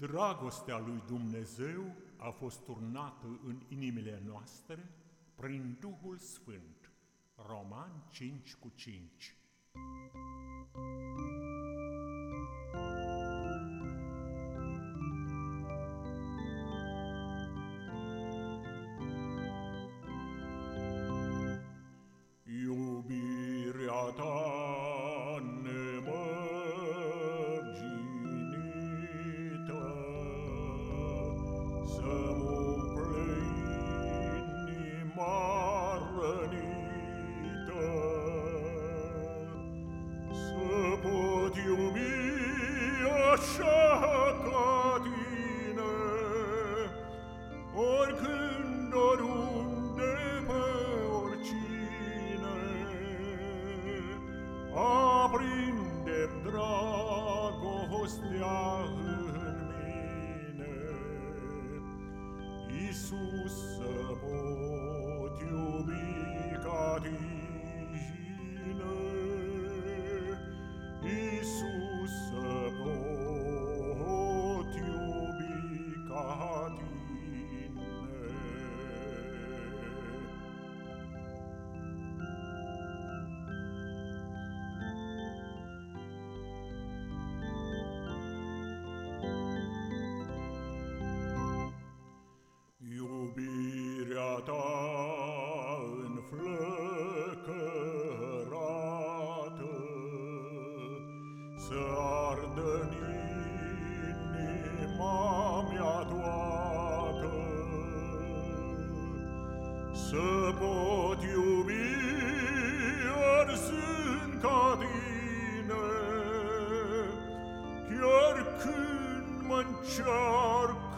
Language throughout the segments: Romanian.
Dragostea lui Dumnezeu a fost turnată în inimile noastre prin Duhul Sfânt. Roman 5 cu 5 Aprindem dragostea în mine, Iisus să pot iubi ca tine, Ți-arde în inima mea toată. Să pot iubi arsând ca tine Chiar când mă-ncearcă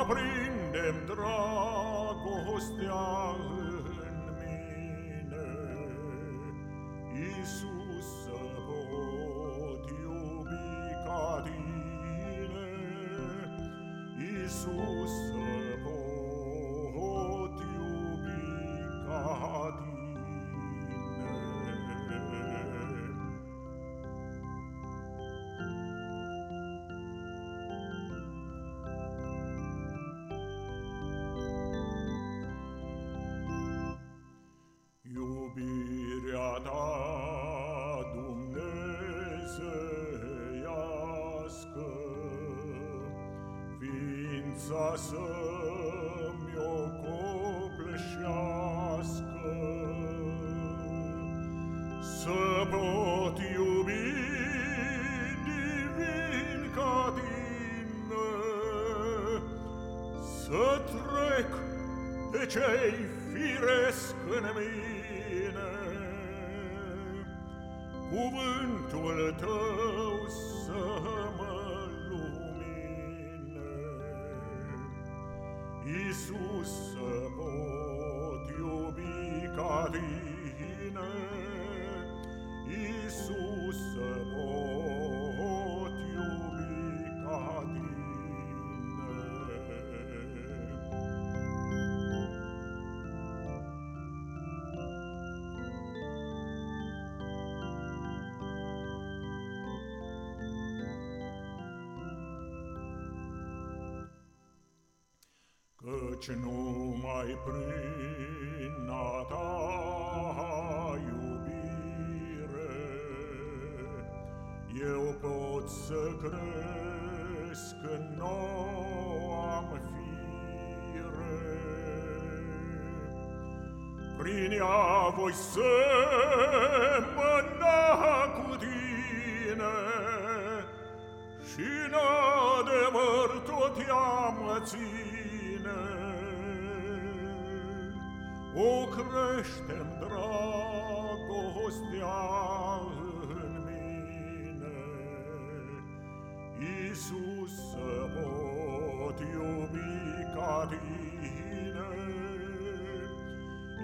Aprindem dragostea Iisus Ființa să-mi o copleșească, Să pot iubi divin ca tine, Să trec de cei firesc în mine. Cuvântul tău să Iisus pot iubi ca tine, Iisus Căci numai prin a ta iubire Eu pot să cresc în noua fire Prin ea voi semăna cu tine Și în adevăr tot ea mă ține o creștem dragostea în mine. Iisus, să pot iubi ca tine,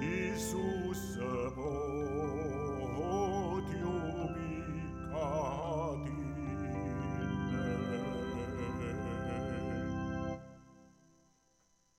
Iisus, pot